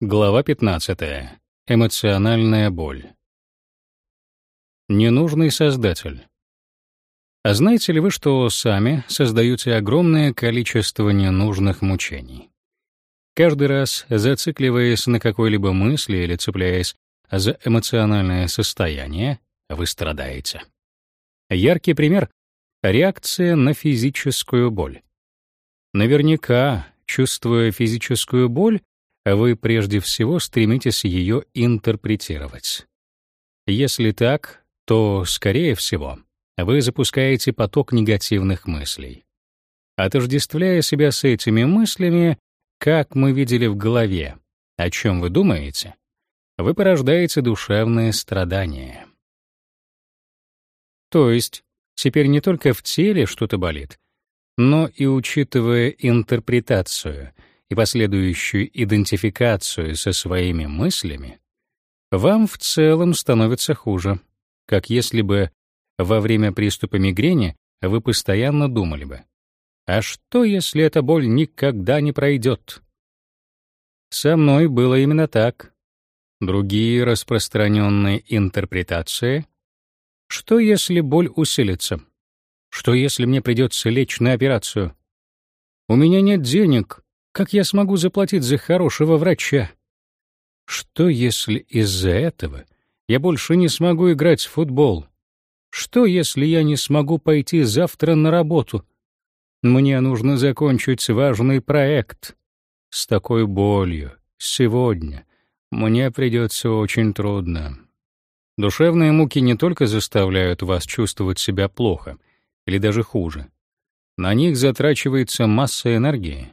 Глава 15. Эмоциональная боль. Ненужный создатель. А знаете ли вы, что сами создаете огромное количество ненужных мучений? Каждый раз, зацикливаясь на какой-либо мысли или цепляясь за эмоциональное состояние, вы страдаете. Яркий пример — реакция на физическую боль. Наверняка, чувствуя физическую боль, вы прежде всего стремитесь ее интерпретировать. Если так, то, скорее всего, вы запускаете поток негативных мыслей. Отождествляя себя с этими мыслями, как мы видели в голове, о чем вы думаете, вы порождаете душевное страдание. То есть, теперь не только в теле что-то болит, но и учитывая интерпретацию — и последующую идентификацию со своими мыслями, вам в целом становится хуже, как если бы во время приступа мигрени вы постоянно думали бы: а что, если эта боль никогда не пройдет? Со мной было именно так. Другие распространенные интерпретации: что если боль усилится? Что если мне придется лечь на операцию? У меня нет денег, как я смогу заплатить за хорошего врача? Что, если из-за этого я больше не смогу играть в футбол? Что, если я не смогу пойти завтра на работу? Мне нужно закончить важный проект. С такой болью сегодня мне придется очень трудно. Душевные муки не только заставляют вас чувствовать себя плохо или даже хуже. На них затрачивается масса энергии.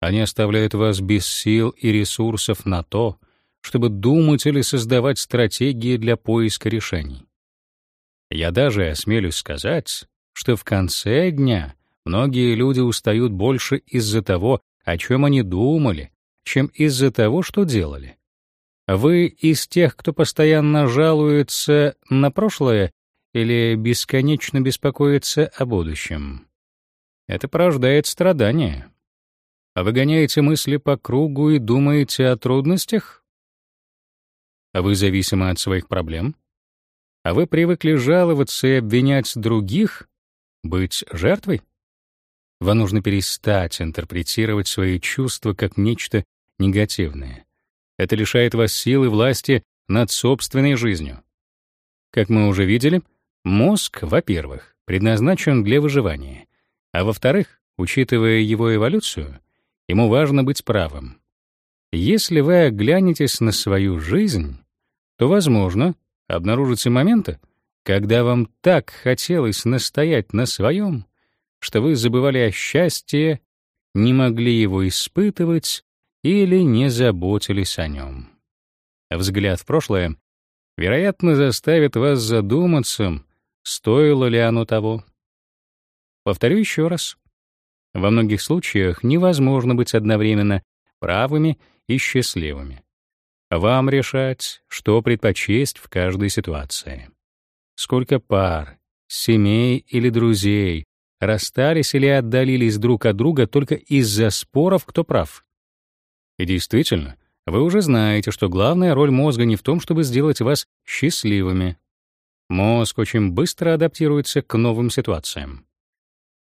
Они оставляют вас без сил и ресурсов на то, чтобы думать или создавать стратегии для поиска решений. Я даже осмелюсь сказать, что в конце дня многие люди устают больше из-за того, о чем они думали, чем из-за того, что делали. Вы из тех, кто постоянно жалуется на прошлое или бесконечно беспокоится о будущем. Это порождает страдания. А вы гоняете мысли по кругу и думаете о трудностях? А вы зависимы от своих проблем? А вы привыкли жаловаться и обвинять других, быть жертвой? Вам нужно перестать интерпретировать свои чувства как нечто негативное. Это лишает вас силы власти над собственной жизнью. Как мы уже видели, мозг, во-первых, предназначен для выживания, а во-вторых, учитывая его эволюцию, Ему важно быть правым. Если вы оглянетесь на свою жизнь, то, возможно, обнаружите моменты, когда вам так хотелось настоять на своем, что вы забывали о счастье, не могли его испытывать или не заботились о нем. Взгляд в прошлое, вероятно, заставит вас задуматься, стоило ли оно того. Повторю еще раз. Во многих случаях невозможно быть одновременно правыми и счастливыми. Вам решать, что предпочесть в каждой ситуации. Сколько пар, семей или друзей расстались или отдалились друг от друга только из-за споров, кто прав. И действительно, вы уже знаете, что главная роль мозга не в том, чтобы сделать вас счастливыми. Мозг очень быстро адаптируется к новым ситуациям.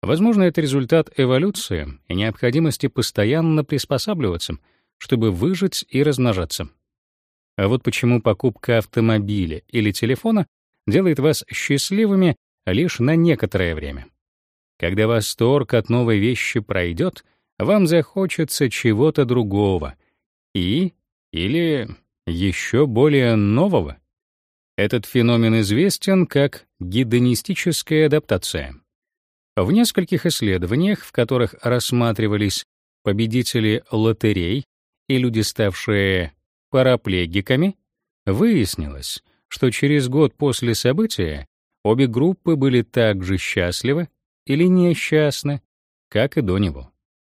Возможно, это результат эволюции и необходимости постоянно приспосабливаться, чтобы выжить и размножаться. А вот почему покупка автомобиля или телефона делает вас счастливыми лишь на некоторое время. Когда восторг от новой вещи пройдет, вам захочется чего-то другого и или еще более нового. Этот феномен известен как гедонистическая адаптация. В нескольких исследованиях, в которых рассматривались победители лотерей и люди, ставшие параплегиками, выяснилось, что через год после события обе группы были так же счастливы или несчастны, как и до него.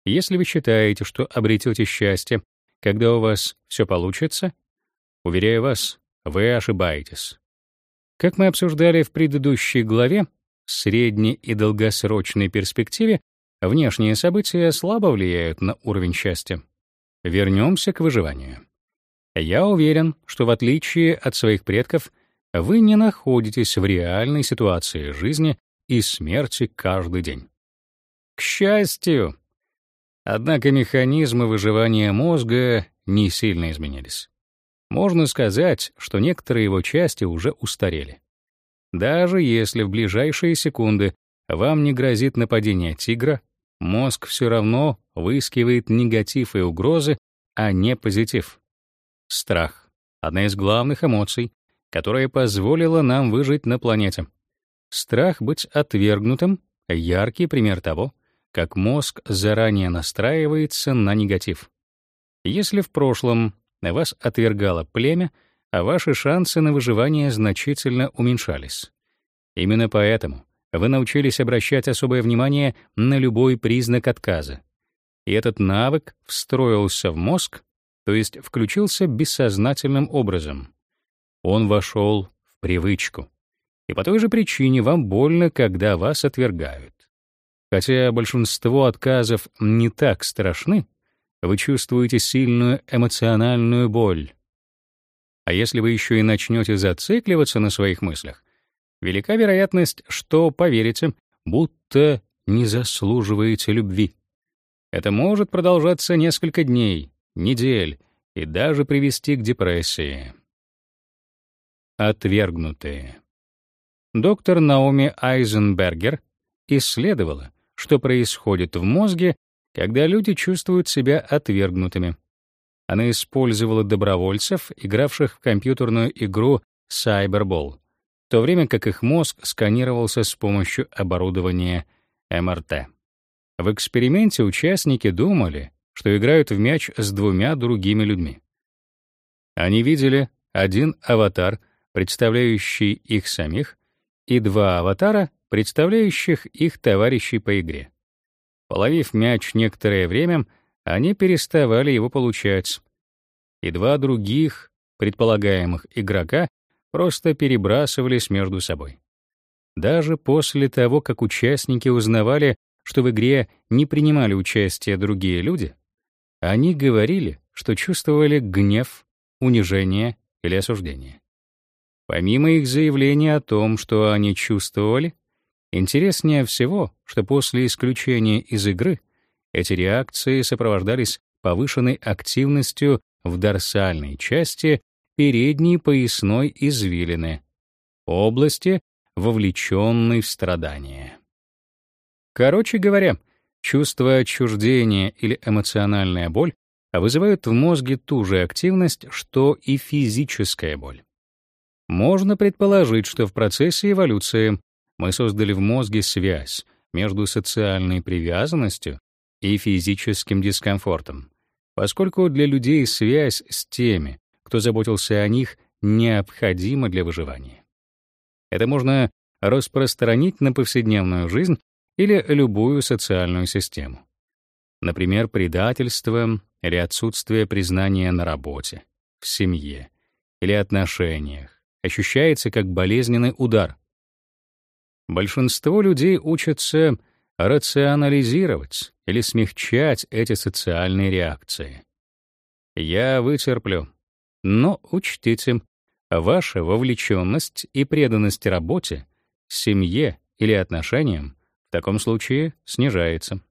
Если вы считаете, что обретете счастье, когда у вас все получится, уверяю вас, вы ошибаетесь. Как мы обсуждали в предыдущей главе, средней и долгосрочной перспективе внешние события слабо влияют на уровень счастья. Вернемся к выживанию. Я уверен, что в отличие от своих предков, вы не находитесь в реальной ситуации жизни и смерти каждый день. К счастью. Однако механизмы выживания мозга не сильно изменились. Можно сказать, что некоторые его части уже устарели. Даже если в ближайшие секунды вам не грозит нападение тигра, мозг все равно выискивает негатив и угрозы, а не позитив. Страх — одна из главных эмоций, которая позволила нам выжить на планете. Страх быть отвергнутым — яркий пример того, как мозг заранее настраивается на негатив. Если в прошлом вас отвергало племя, а ваши шансы на выживание значительно уменьшались. Именно поэтому вы научились обращать особое внимание на любой признак отказа. И этот навык встроился в мозг, то есть включился бессознательным образом. Он вошел в привычку. И по той же причине вам больно, когда вас отвергают. Хотя большинство отказов не так страшны, вы чувствуете сильную эмоциональную боль. А если вы еще и начнете зацикливаться на своих мыслях, велика вероятность, что поверите, будто не заслуживаете любви. Это может продолжаться несколько дней, недель и даже привести к депрессии. Отвергнутые. Доктор Наоми Айзенбергер исследовала, что происходит в мозге, когда люди чувствуют себя отвергнутыми. Она использовала добровольцев, игравших в компьютерную игру Cyberball, в то время как их мозг сканировался с помощью оборудования МРТ. В эксперименте участники думали, что играют в мяч с двумя другими людьми. Они видели один аватар, представляющий их самих, и два аватара, представляющих их товарищей по игре. Половив мяч некоторое время, они переставали его получать. И два других, предполагаемых игрока, просто перебрасывались между собой. Даже после того, как участники узнавали, что в игре не принимали участие другие люди, они говорили, что чувствовали гнев, унижение или осуждение. Помимо их заявления о том, что они чувствовали, интереснее всего, что после исключения из игры эти реакции сопровождались повышенной активностью в дорсальной части передней поясной извилины, области, вовлеченной в страдания. Короче говоря, чувство отчуждения или эмоциональная боль вызывают в мозге ту же активность, что и физическая боль. Можно предположить, что в процессе эволюции мы создали в мозге связь между социальной привязанностью и физическим дискомфортом, поскольку для людей связь с теми, кто заботился о них, необходима для выживания. Это можно распространить на повседневную жизнь или любую социальную систему. Например, предательство или отсутствие признания на работе, в семье или отношениях ощущается как болезненный удар. Большинство людей учатся рационализировать или смягчать эти социальные реакции. Я вытерплю, но учтите, ваша вовлеченность и преданность работе, семье или отношениям в таком случае снижается.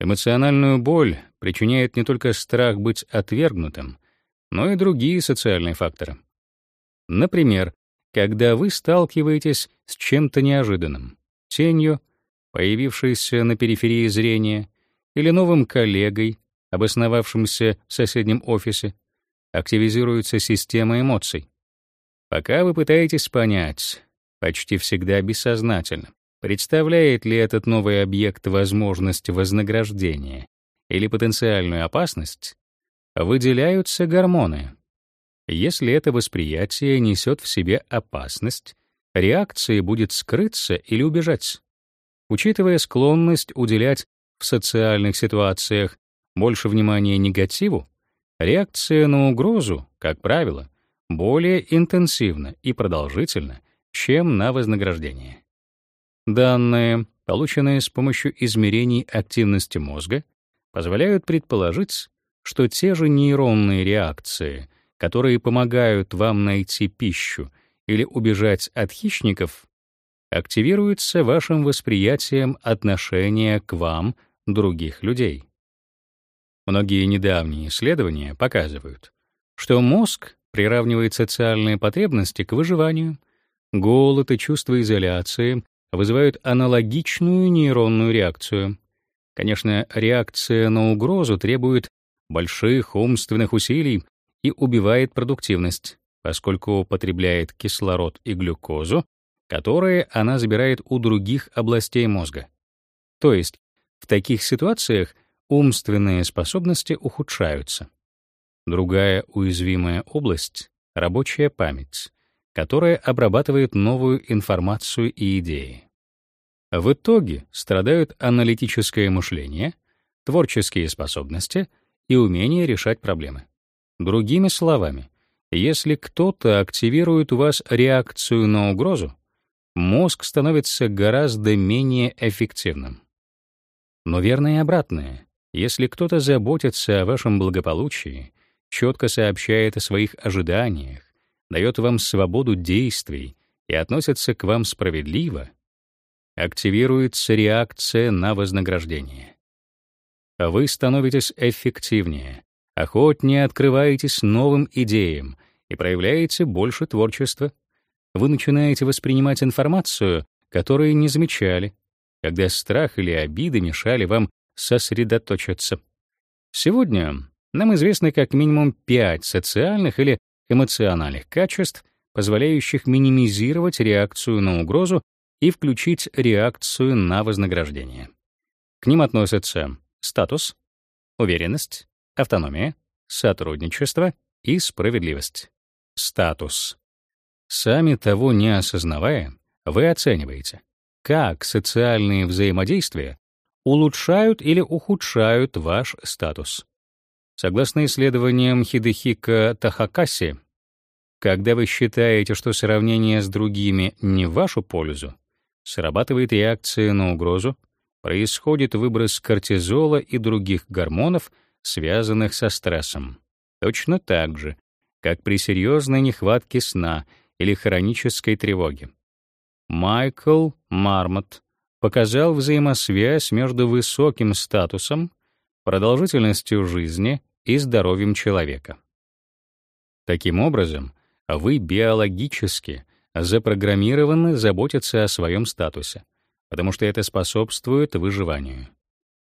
Эмоциональную боль причиняет не только страх быть отвергнутым, но и другие социальные факторы. Например, когда вы сталкиваетесь с чем-то неожиданным, тенью, появившейся на периферии зрения, или новым коллегой, обосновавшимся в соседнем офисе, активизируется система эмоций. Пока вы пытаетесь понять, почти всегда бессознательно, представляет ли этот новый объект возможность вознаграждения или потенциальную опасность, выделяются гормоны, если это восприятие несет в себе опасность, реакция будет скрыться или убежать. Учитывая склонность уделять в социальных ситуациях больше внимания негативу, реакция на угрозу, как правило, более интенсивна и продолжительна, чем на вознаграждение. Данные, полученные с помощью измерений активности мозга, позволяют предположить, что те же нейронные реакции, которые помогают вам найти пищу или убежать от хищников, активируется вашим восприятием отношения к вам других людей. Многие недавние исследования показывают, что мозг приравнивает социальные потребности к выживанию, голод и чувство изоляции вызывают аналогичную нейронную реакцию. Конечно, реакция на угрозу требует больших умственных усилий и убивает продуктивность, поскольку потребляет кислород и глюкозу, которые она забирает у других областей мозга. То есть в таких ситуациях умственные способности ухудшаются. Другая уязвимая область — рабочая память, которая обрабатывает новую информацию и идеи. В итоге страдают аналитическое мышление, творческие способности и умение решать проблемы. Другими словами, если кто-то активирует у вас реакцию на угрозу, мозг становится гораздо менее эффективным. Но верно и обратное. Если кто-то заботится о вашем благополучии, четко сообщает о своих ожиданиях, дает вам свободу действий и относится к вам справедливо, активируется реакция на вознаграждение. Вы становитесь эффективнее, охотнее открываетесь новым идеям и проявляете больше творчества. Вы начинаете воспринимать информацию, которую не замечали, когда страх или обиды мешали вам сосредоточиться. Сегодня нам известны как минимум пять социальных или эмоциональных качеств, позволяющих минимизировать реакцию на угрозу и включить реакцию на вознаграждение. К ним относятся статус, уверенность, автономия, сотрудничество и справедливость. Статус. Сами того не осознавая, вы оцениваете, как социальные взаимодействия улучшают или ухудшают ваш статус. Согласно исследованиям Хидехика Тахакаси, когда вы считаете, что сравнение с другими не в вашу пользу, срабатывает реакция на угрозу, происходит выброс кортизола и других гормонов, связанных со стрессом. Точно так же, как при серьезной нехватке сна или хронической тревоге. Майкл Мармот показал взаимосвязь между высоким статусом, продолжительностью жизни и здоровьем человека. Таким образом, вы биологически запрограммированы заботиться о своем статусе, потому что это способствует выживанию.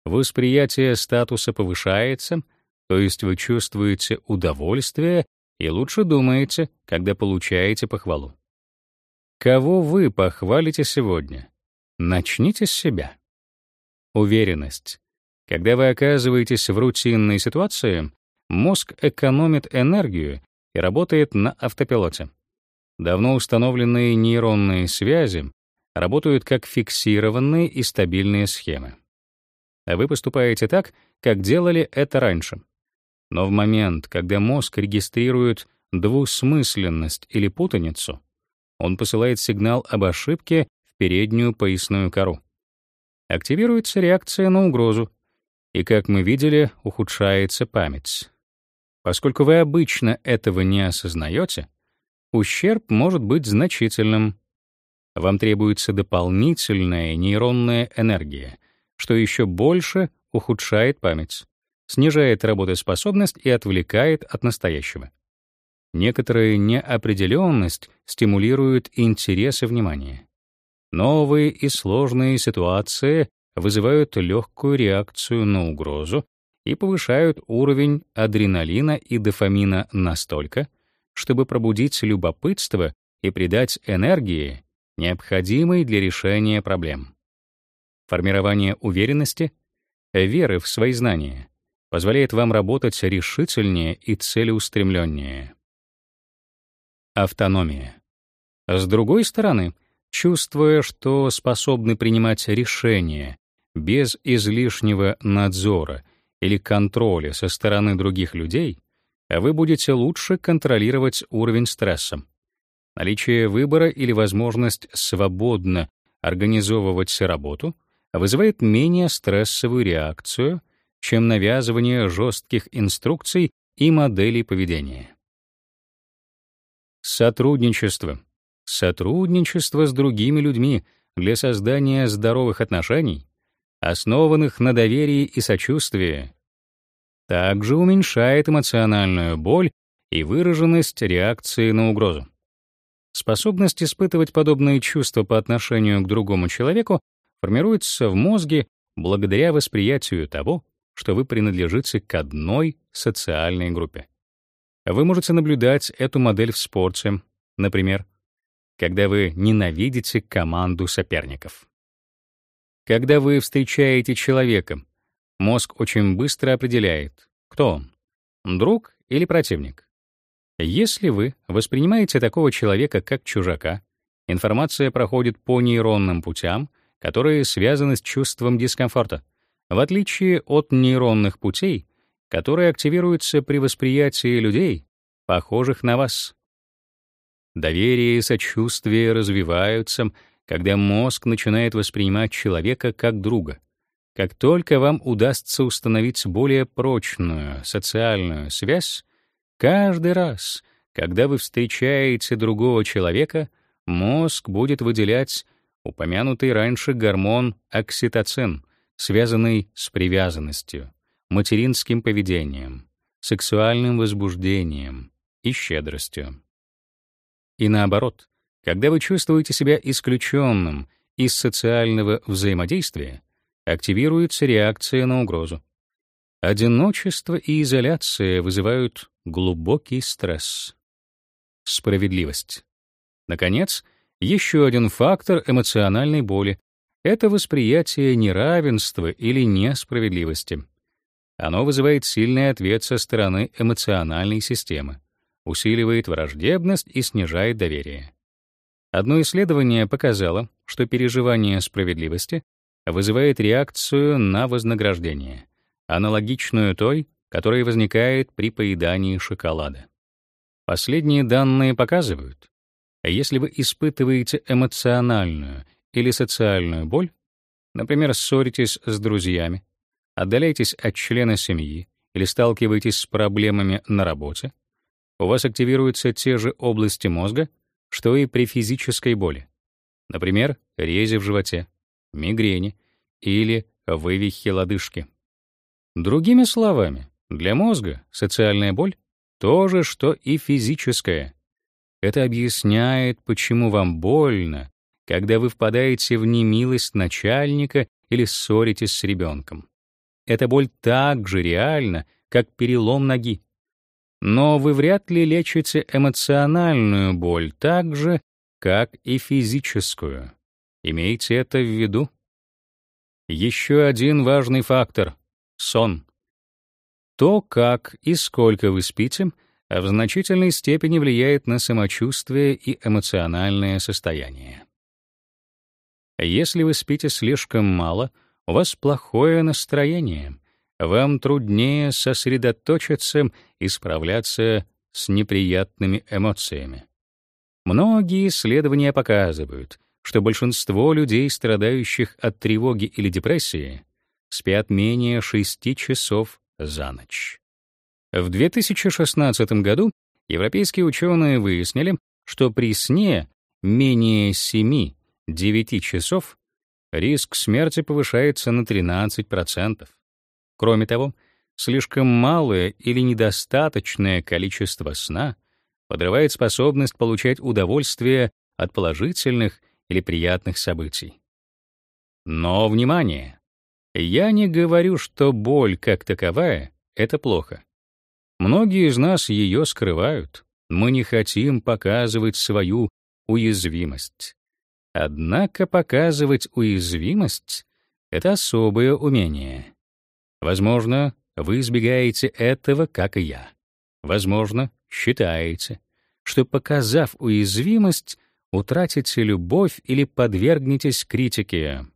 Восприятие статуса повышается, то есть вы чувствуете удовольствие и лучше думаете, когда получаете похвалу. Кого вы похвалите сегодня? Начните с себя. Уверенность. Когда вы оказываетесь в рутинной ситуации, мозг экономит энергию и работает на автопилоте. Давно установленные нейронные связи работают как фиксированные и стабильные схемы. А вы поступаете так, как делали это раньше. Но в момент, когда мозг регистрирует двусмысленность или путаницу, он посылает сигнал об ошибке в переднюю поясную кору. Активируется реакция на угрозу, и, как мы видели, ухудшается память. Поскольку вы обычно этого не осознаете, ущерб может быть значительным. Вам требуется дополнительная нейронная энергия, что еще больше ухудшает память, снижает работоспособность и отвлекает от настоящего. Некоторая неопределенность стимулирует интерес и внимание. Новые и сложные ситуации вызывают легкую реакцию на угрозу и повышают уровень адреналина и дофамина настолько, чтобы пробудить любопытство и придать энергии, необходимой для решения проблем. Формирование уверенности, веры в свои знания позволяет вам работать решительнее и целеустремленнее. Автономия. С другой стороны, чувствуя, что способны принимать решения без излишнего надзора или контроля со стороны других людей, вы будете лучше контролировать уровень стресса. Наличие выбора или возможность свободно организовывать работу вызывает менее стрессовую реакцию, чем навязывание жестких инструкций и моделей поведения. Сотрудничество. Сотрудничество с другими людьми для создания здоровых отношений, основанных на доверии и сочувствии, также уменьшает эмоциональную боль и выраженность реакции на угрозу. Способность испытывать подобные чувства по отношению к другому человеку формируется в мозге благодаря восприятию того, что вы принадлежите к одной социальной группе. Вы можете наблюдать эту модель в спорте, например, когда вы ненавидите команду соперников. Когда вы встречаете человека, мозг очень быстро определяет, кто он — друг или противник. Если вы воспринимаете такого человека как чужака, информация проходит по нейронным путям, которые связаны с чувством дискомфорта, в отличие от нейронных путей, которые активируются при восприятии людей, похожих на вас. Доверие и сочувствие развиваются, когда мозг начинает воспринимать человека как друга. Как только вам удастся установить более прочную социальную связь, каждый раз, когда вы встречаете другого человека, мозг будет выделять упомянутый раньше гормон окситоцин, связанный с привязанностью, материнским поведением, сексуальным возбуждением и щедростью. И наоборот, когда вы чувствуете себя исключенным из социального взаимодействия, активируется реакция на угрозу. Одиночество и изоляция вызывают глубокий стресс. Справедливость. Наконец, еще один фактор эмоциональной боли — это восприятие неравенства или несправедливости. Оно вызывает сильный ответ со стороны эмоциональной системы, усиливает враждебность и снижает доверие. Одно исследование показало, что переживание справедливости вызывает реакцию на вознаграждение, аналогичную той, которая возникает при поедании шоколада. Последние данные показывают, если вы испытываете эмоциональную или социальную боль, например, ссоритесь с друзьями, отдаляетесь от члена семьи или сталкиваетесь с проблемами на работе, у вас активируются те же области мозга, что и при физической боли. Например, рези в животе, мигрени или вывихи лодыжки. Другими словами, для мозга социальная боль — то же, что и физическая. Это объясняет, почему вам больно, когда вы впадаете в немилость начальника или ссоритесь с ребенком. Эта боль так же реальна, как перелом ноги. Но вы вряд ли лечите эмоциональную боль так же, как и физическую. Имейте это в виду. Еще один важный фактор — сон. То, как и сколько вы спите, в значительной степени влияет на самочувствие и эмоциональное состояние. Если вы спите слишком мало — у вас плохое настроение, вам труднее сосредоточиться и справляться с неприятными эмоциями. Многие исследования показывают, что большинство людей, страдающих от тревоги или депрессии, спят менее 6 часов за ночь. В 2016 году европейские ученые выяснили, что при сне менее 7-9 часов риск смерти повышается на 13%. Кроме того, слишком малое или недостаточное количество сна подрывает способность получать удовольствие от положительных или приятных событий. Но внимание! Я не говорю, что боль как таковая — это плохо. Многие из нас ее скрывают. Мы не хотим показывать свою уязвимость. Однако показывать уязвимость — это особое умение. Возможно, вы избегаете этого, как и я. Возможно, считаете, что, показав уязвимость, утратите любовь или подвергнетесь критике.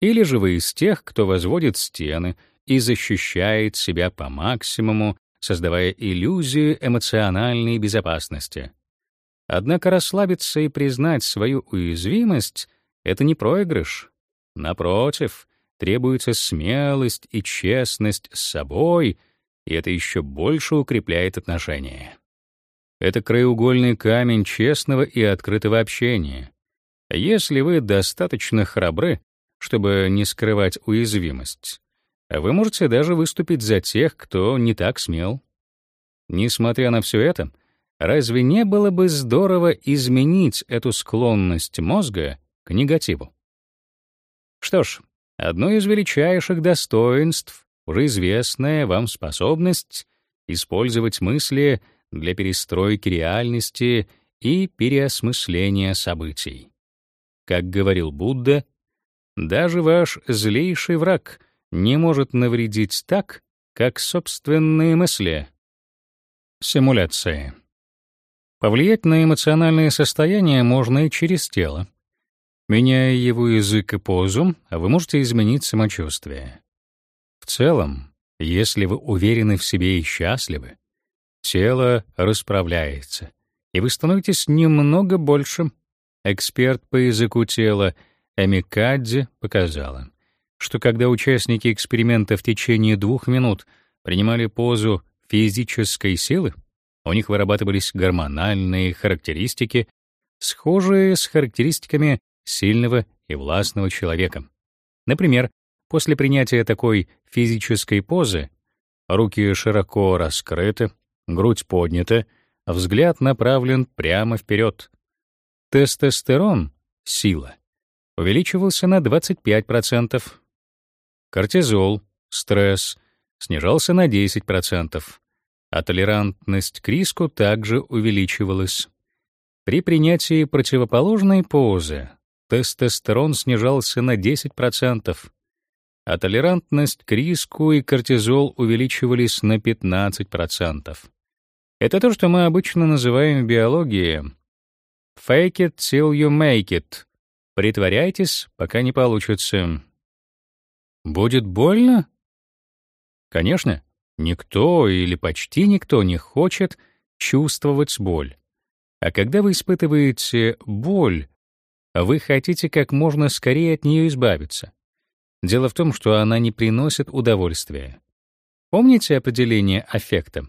Или же вы из тех, кто возводит стены и защищает себя по максимуму, создавая иллюзию эмоциональной безопасности. Однако расслабиться и признать свою уязвимость — это не проигрыш. Напротив, требуется смелость и честность с собой, и это еще больше укрепляет отношения. Это краеугольный камень честного и открытого общения. Если вы достаточно храбры, чтобы не скрывать уязвимость, вы можете даже выступить за тех, кто не так смел. Несмотря на все это, разве не было бы здорово изменить эту склонность мозга к негативу? Что ж, одно из величайших достоинств, уже известная вам способность использовать мысли для перестройки реальности и переосмысления событий. Как говорил Будда, даже ваш злейший враг не может навредить так, как собственные мысли. Симуляция. Повлиять на эмоциональное состояние можно и через тело. Меняя его язык и позу, вы можете изменить самочувствие. В целом, если вы уверены в себе и счастливы, тело расправляется, и вы становитесь немного больше. Эксперт по языку тела Эмикадзе показала, что когда участники эксперимента в течение двух минут принимали позу физической силы, у них вырабатывались гормональные характеристики, схожие с характеристиками сильного и властного человека. Например, после принятия такой физической позы руки широко раскрыты, грудь поднята, взгляд направлен прямо вперед. Тестостерон — сила — увеличивался на 25%. Кортизол — стресс — снижался на 10%, а толерантность к риску также увеличивалась. При принятии противоположной позы тестостерон снижался на 10%, а толерантность к риску и кортизол увеличивались на 15%. Это то, что мы обычно называем в биологии fake it till you make it. Притворяйтесь, пока не получится. Будет больно? Конечно, никто или почти никто не хочет чувствовать боль. А когда вы испытываете боль, вы хотите как можно скорее от нее избавиться. Дело в том, что она не приносит удовольствия. Помните определение аффекта?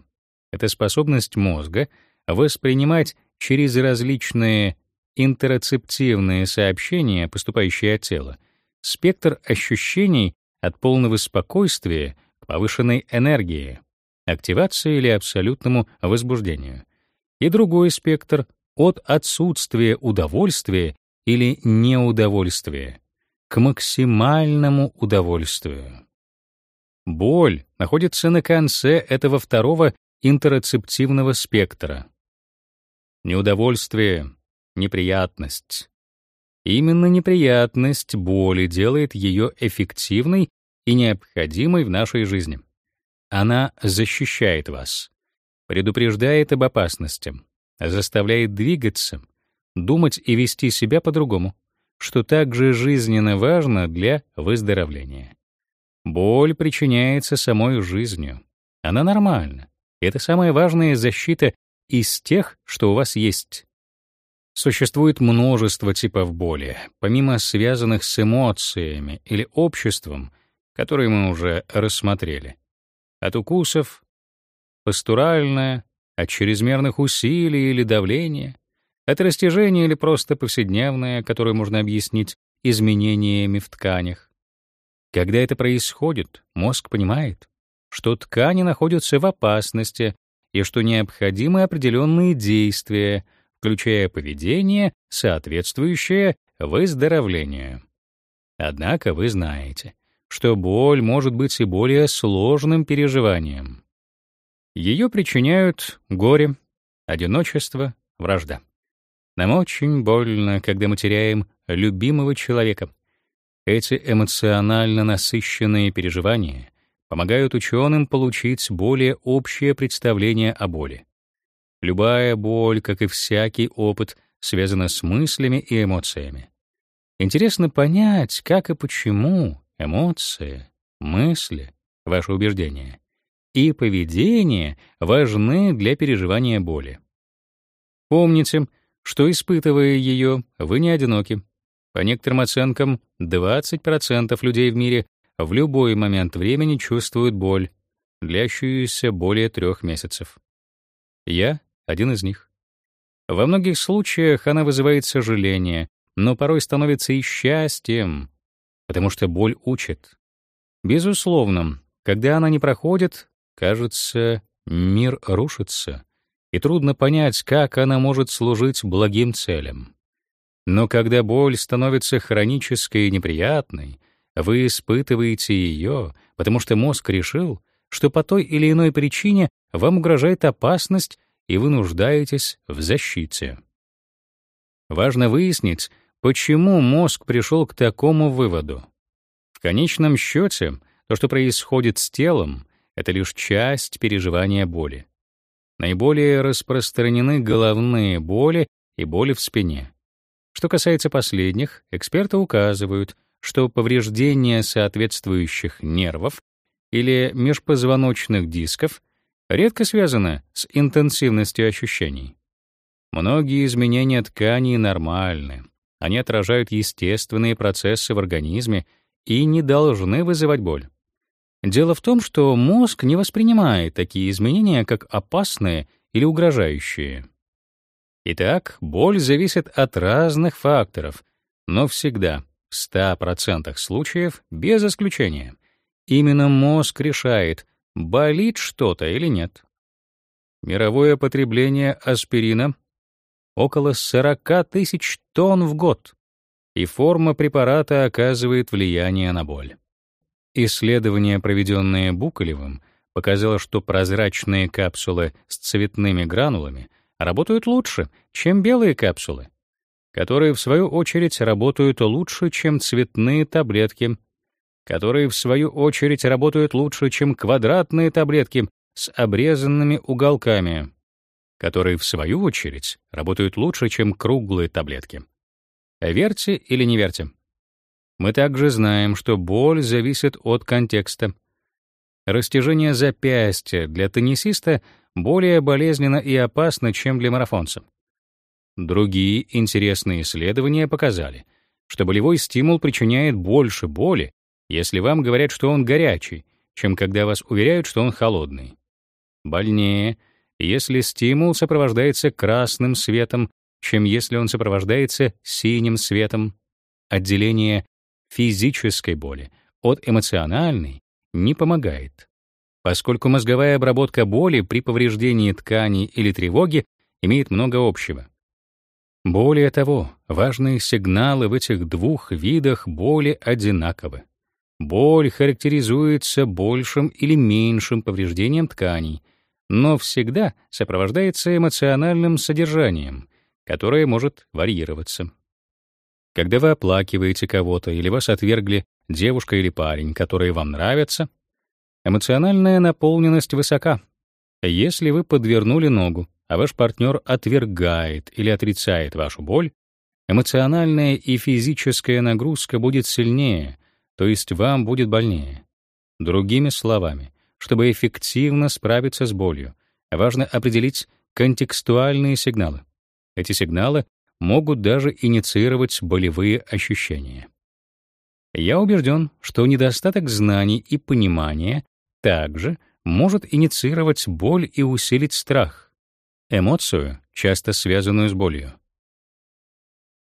Это способность мозга воспринимать через различные интероцептивные сообщения, поступающие от тела, спектр ощущений от полного спокойствия повышенной энергии, активации или абсолютному возбуждению, и другой спектр от отсутствия удовольствия или неудовольствия к максимальному удовольствию. Боль находится на конце этого второго интероцептивного спектра. Неудовольствие, неприятность. Именно неприятность боли делает ее эффективной и необходимой в нашей жизни. Она защищает вас, предупреждает об опасности, заставляет двигаться, думать и вести себя по-другому, что также жизненно важно для выздоровления. Боль причиняется самой жизнью. Она нормальна. Это самая важная защита из тех, что у вас есть. Существует множество типов боли, помимо связанных с эмоциями или обществом, которые мы уже рассмотрели. От укусов, постуральное, от чрезмерных усилий или давления, от растяжения или просто повседневное, которое можно объяснить изменениями в тканях. Когда это происходит, мозг понимает, что ткани находятся в опасности и что необходимы определенные действия, включая поведение, соответствующее выздоровлению. Однако вы знаете, что боль может быть и более сложным переживанием. Ее причиняют горе, одиночество, вражда. Нам очень больно, когда мы теряем любимого человека. Эти эмоционально насыщенные переживания помогают ученым получить более общее представление о боли. Любая боль, как и всякий опыт, связана с мыслями и эмоциями. Интересно понять, как и почему эмоции, мысли, ваши убеждения и поведение важны для переживания боли. Помните, что испытывая ее, вы не одиноки. По некоторым оценкам, 20% людей в мире в любой момент времени чувствуют боль, длящуюся более трех месяцев. Я один из них. Во многих случаях она вызывает сожаление, но порой становится и счастьем, потому что боль учит. Безусловно, когда она не проходит, кажется, мир рушится, и трудно понять, как она может служить благим целям. Но когда боль становится хронической и неприятной, вы испытываете ее, потому что мозг решил, что по той или иной причине вам угрожает опасность, и вы нуждаетесь в защите. Важно выяснить, почему мозг пришел к такому выводу. В конечном счете, то, что происходит с телом, это лишь часть переживания боли. Наиболее распространены головные боли и боли в спине. Что касается последних, эксперты указывают, что повреждение соответствующих нервов или межпозвоночных дисков редко связано с интенсивностью ощущений. Многие изменения тканей нормальны. Они отражают естественные процессы в организме и не должны вызывать боль. Дело в том, что мозг не воспринимает такие изменения как опасные или угрожающие. Итак, боль зависит от разных факторов, но всегда, в 100% случаев, без исключения, именно мозг решает, болит что-то или нет. Мировое потребление аспирина около 40 тысяч тонн в год, и форма препарата оказывает влияние на боль. Исследование, проведенное Буколевым, показало, что прозрачные капсулы с цветными гранулами работают лучше, чем белые капсулы, которые, в свою очередь, работают лучше, чем цветные таблетки, которые, в свою очередь, работают лучше, чем квадратные таблетки с обрезанными уголками, которые, в свою очередь, работают лучше, чем круглые таблетки. Верьте или не верьте. Мы также знаем, что боль зависит от контекста. Растяжение запястья для теннисиста более болезненно и опасно, чем для марафонца. Другие интересные исследования показали, что болевой стимул причиняет больше боли, если вам говорят, что он горячий, чем когда вас уверяют, что он холодный. Больнее, если стимул сопровождается красным светом, чем если он сопровождается синим светом. Отделение физической боли от эмоциональной не помогает, поскольку мозговая обработка боли при повреждении тканей или тревоге имеет много общего. Более того, важные сигналы в этих двух видах боли одинаковы. Боль характеризуется большим или меньшим повреждением тканей, но всегда сопровождается эмоциональным содержанием, которое может варьироваться. Когда вы оплакиваете кого-то или вас отвергли девушка или парень, которые вам нравятся, эмоциональная наполненность высока. Если вы подвернули ногу, а ваш партнер отвергает или отрицает вашу боль, эмоциональная и физическая нагрузка будет сильнее, то есть вам будет больнее. Другими словами, чтобы эффективно справиться с болью, важно определить контекстуальные сигналы. Эти сигналы могут даже инициировать болевые ощущения. Я убежден, что недостаток знаний и понимания также может инициировать боль и усилить страх, эмоцию, часто связанную с болью.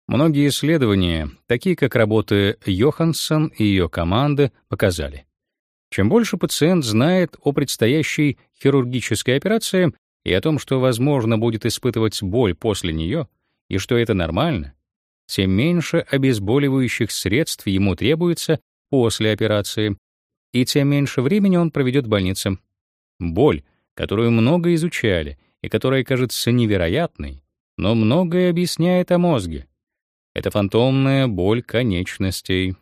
Многие исследования, такие как работы Йоханссон и ее команды, показали, чем больше пациент знает о предстоящей хирургической операции и о том, что возможно будет испытывать боль после нее, и что это нормально, тем меньше обезболивающих средств ему требуется после операции, и тем меньше времени он проведет в больнице. Боль, которую много изучали и которая кажется невероятной, но многое объясняет о мозге. Это фантомная боль конечностей.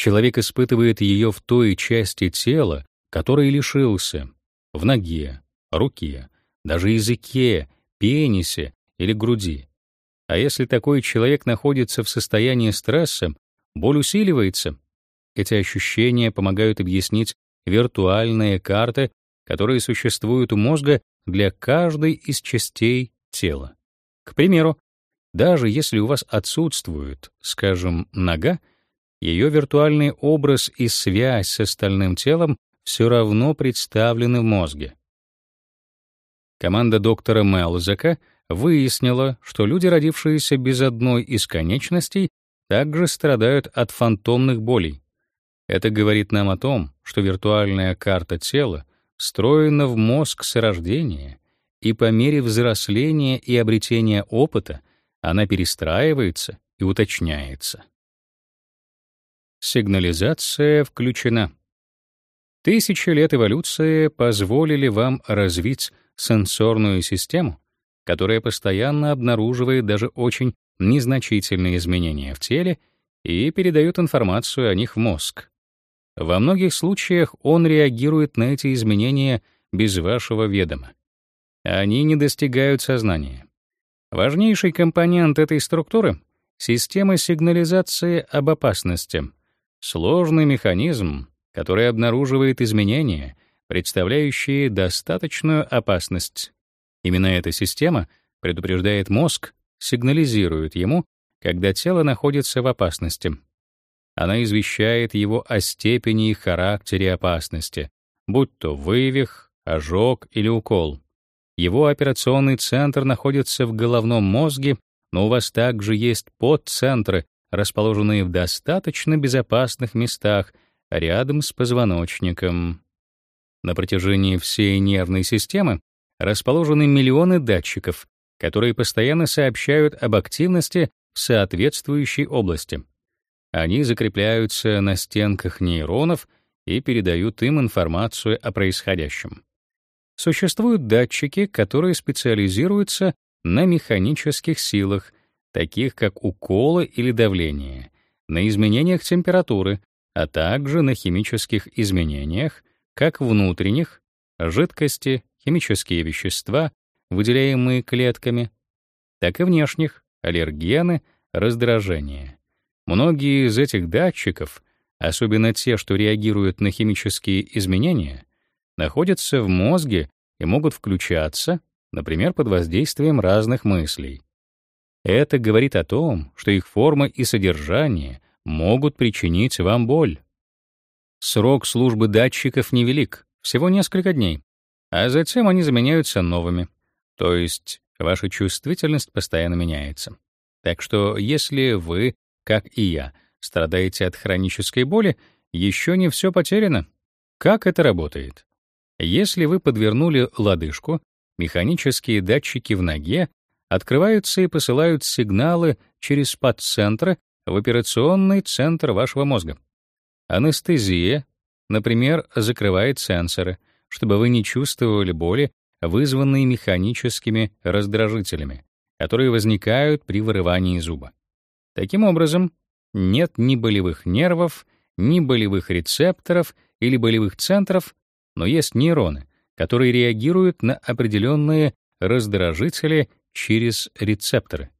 Человек испытывает ее в той части тела, которой лишился, в ноге, руке, даже языке, пенисе или груди. А если такой человек находится в состоянии стресса, боль усиливается. Эти ощущения помогают объяснить виртуальные карты, которые существуют у мозга для каждой из частей тела. К примеру, даже если у вас отсутствует, скажем, нога, ее виртуальный образ и связь с остальным телом все равно представлены в мозге. Команда доктора Мелзека выяснила, что люди, родившиеся без одной из конечностей, также страдают от фантомных болей. Это говорит нам о том, что виртуальная карта тела встроена в мозг с рождения, и по мере взросления и обретения опыта она перестраивается и уточняется. Сигнализация включена. Тысячи лет эволюции позволили вам развить сенсорную систему, которая постоянно обнаруживает даже очень незначительные изменения в теле и передает информацию о них в мозг. Во многих случаях он реагирует на эти изменения без вашего ведома. Они не достигают сознания. Важнейший компонент этой структуры — система сигнализации об опасности, сложный механизм, который обнаруживает изменения, представляющие достаточную опасность. Именно эта система предупреждает мозг, сигнализирует ему, когда тело находится в опасности. Она извещает его о степени и характере опасности, будь то вывих, ожог или укол. Его операционный центр находится в головном мозге, но у вас также есть подцентры, расположенные в достаточно безопасных местах рядом с позвоночником. На протяжении всей нервной системы расположены миллионы датчиков, которые постоянно сообщают об активности в соответствующей области. Они закрепляются на стенках нейронов и передают им информацию о происходящем. Существуют датчики, которые специализируются на механических силах, таких как уколы или давление, на изменениях температуры, а также на химических изменениях, как внутренних, жидкости, химические вещества, выделяемые клетками, так и внешних, аллергены, раздражения. Многие из этих датчиков, особенно те, что реагируют на химические изменения, находятся в мозге и могут включаться, например, под воздействием разных мыслей. Это говорит о том, что их форма и содержание могут причинить вам боль. Срок службы датчиков невелик, всего несколько дней, а затем они заменяются новыми. То есть ваша чувствительность постоянно меняется. Так что если вы, как и я, страдаете от хронической боли, еще не все потеряно. Как это работает? Если вы подвернули лодыжку, механические датчики в ноге открываются и посылают сигналы через подцентры в операционный центр вашего мозга. Анестезия, например, закрывает сенсоры, чтобы вы не чувствовали боли, вызванные механическими раздражителями, которые возникают при вырывании зуба. Таким образом, нет ни болевых нервов, ни болевых рецепторов или болевых центров, но есть нейроны, которые реагируют на определенные раздражители через рецепторы.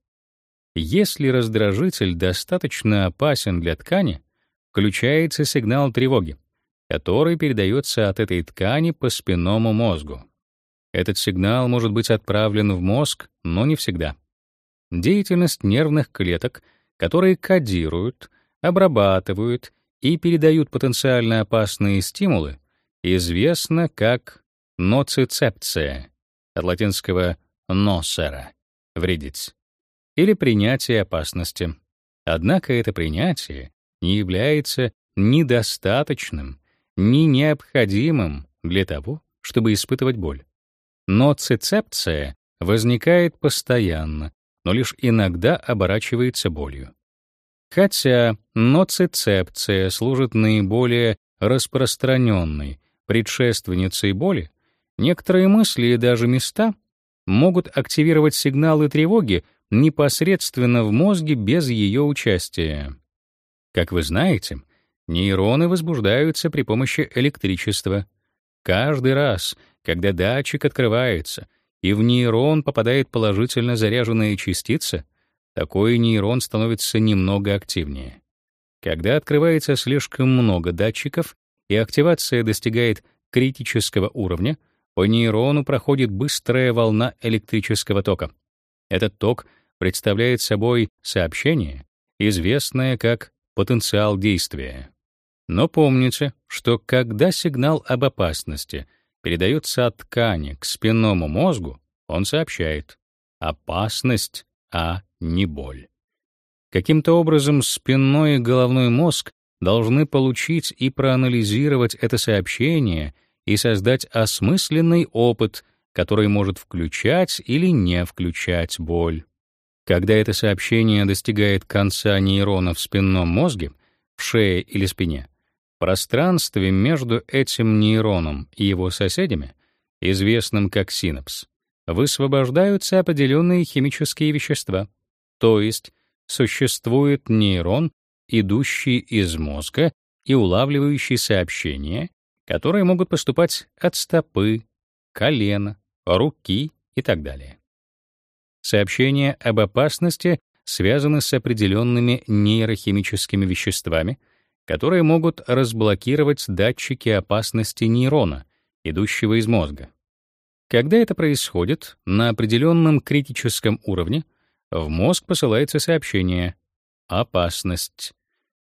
Если раздражитель достаточно опасен для ткани, включается сигнал тревоги, который передается от этой ткани по спинному мозгу. Этот сигнал может быть отправлен в мозг, но не всегда. Деятельность нервных клеток, которые кодируют, обрабатывают и передают потенциально опасные стимулы, известна как ноцицепция, от латинского «носера» — вредить, или принятие опасности. Однако это принятие не является недостаточным, ни необходимым для того, чтобы испытывать боль. Ноцицепция возникает постоянно, но лишь иногда оборачивается болью. Хотя ноцицепция служит наиболее распространенной предшественницей боли, некоторые мысли и даже места могут активировать сигналы тревоги непосредственно в мозге без ее участия. Как вы знаете, нейроны возбуждаются при помощи электричества. Каждый раз, когда датчик открывается и в нейрон попадает положительно заряженная частица, такой нейрон становится немного активнее. Когда открывается слишком много датчиков, и активация достигает критического уровня, по нейрону проходит быстрая волна электрического тока. Этот ток представляет собой сообщение, известное как потенциал действия. Но помните, что когда сигнал об опасности передается от ткани к спинному мозгу, он сообщает «опасность, а не боль». Каким-то образом спинной и головной мозг должны получить и проанализировать это сообщение и создать осмысленный опыт, который может включать или не включать боль. Когда это сообщение достигает конца нейрона в спинном мозге, в шее или спине, в пространстве между этим нейроном и его соседями, известным как синапс, высвобождаются определенные химические вещества, то есть существует нейрон, идущий из мозга и улавливающий сообщения, которые могут поступать от стопы, колена, руки и так далее. Сообщения об опасности связаны с определенными нейрохимическими веществами, которые могут разблокировать датчики опасности нейрона, идущего из мозга. Когда это происходит на определенном критическом уровне, в мозг посылается сообщение «опасность»,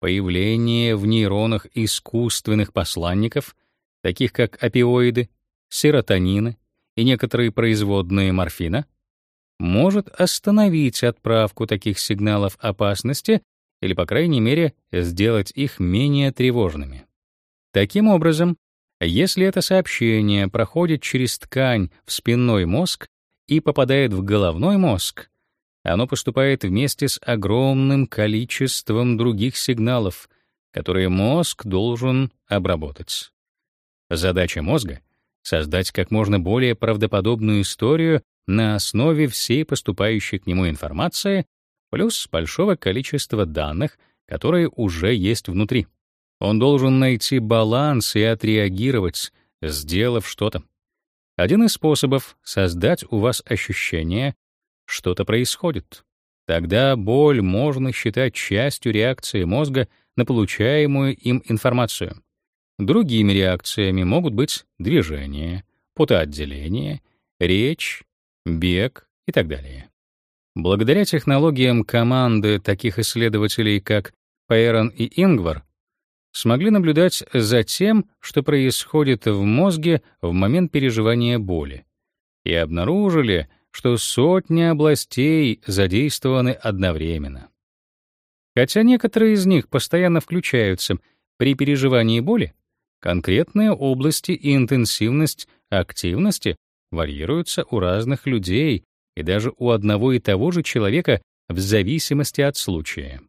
появление в нейронах искусственных посланников, таких как опиоиды, серотонины и некоторые производные морфина, может остановить отправку таких сигналов опасности или, по крайней мере, сделать их менее тревожными. Таким образом, если это сообщение проходит через ткань в спинной мозг и попадает в головной мозг, оно поступает вместе с огромным количеством других сигналов, которые мозг должен обработать. Задача мозга — создать как можно более правдоподобную историю на основе всей поступающей к нему информации плюс большого количества данных, которые уже есть внутри. Он должен найти баланс и отреагировать, сделав что-то. Один из способов — создать у вас ощущение, что-то происходит. Тогда боль можно считать частью реакции мозга на получаемую им информацию. Другими реакциями могут быть движение, потоотделение, речь, бег и так далее. Благодаря технологиям команды таких исследователей, как Пейрон и Ингвар, смогли наблюдать за тем, что происходит в мозге в момент переживания боли, и обнаружили, что сотни областей задействованы одновременно. Хотя некоторые из них постоянно включаются при переживании боли, конкретные области и интенсивность активности варьируются у разных людей и даже у одного и того же человека в зависимости от случая.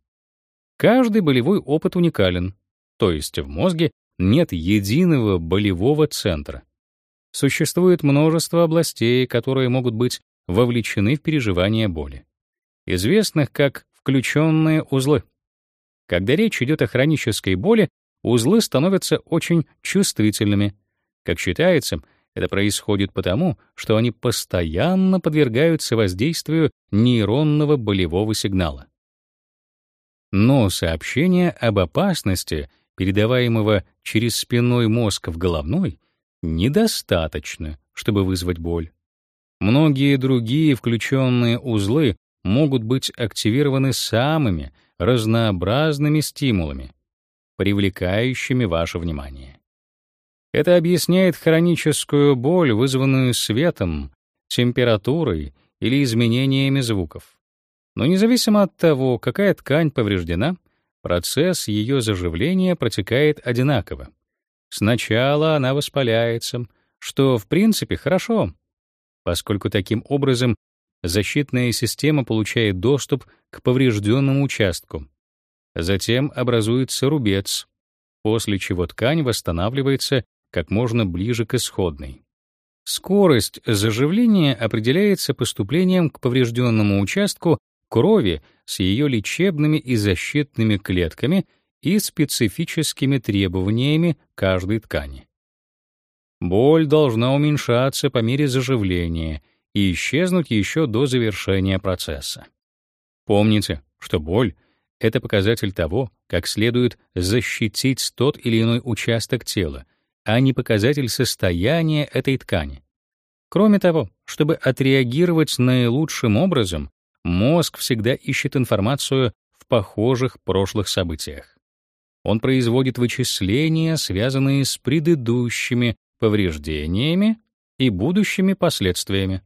Каждый болевой опыт уникален, то есть в мозге нет единого болевого центра. Существует множество областей, которые могут быть вовлечены в переживание боли, известных как включенные узлы. Когда речь идет о хронической боли, узлы становятся очень чувствительными. Как считается, это происходит потому, что они постоянно подвергаются воздействию нейронного болевого сигнала. Но сообщение об опасности, передаваемого через спинной мозг в головной, недостаточно, чтобы вызвать боль. Многие другие включенные узлы могут быть активированы самыми разнообразными стимулами, привлекающими ваше внимание. Это объясняет хроническую боль, вызванную светом, температурой или изменениями звуков. Но независимо от того, какая ткань повреждена, процесс ее заживления протекает одинаково. Сначала она воспаляется, что в принципе хорошо, поскольку таким образом защитная система получает доступ к поврежденному участку. Затем образуется рубец, после чего ткань восстанавливается как можно ближе к исходной. Скорость заживления определяется поступлением к поврежденному участку крови с ее лечебными и защитными клетками и специфическими требованиями каждой ткани. Боль должна уменьшаться по мере заживления и исчезнуть еще до завершения процесса. Помните, что боль — это показатель того, как следует защитить тот или иной участок тела, а не показатель состояния этой ткани. Кроме того, чтобы отреагировать наилучшим образом, мозг всегда ищет информацию в похожих прошлых событиях. Он производит вычисления, связанные с предыдущими повреждениями и будущими последствиями.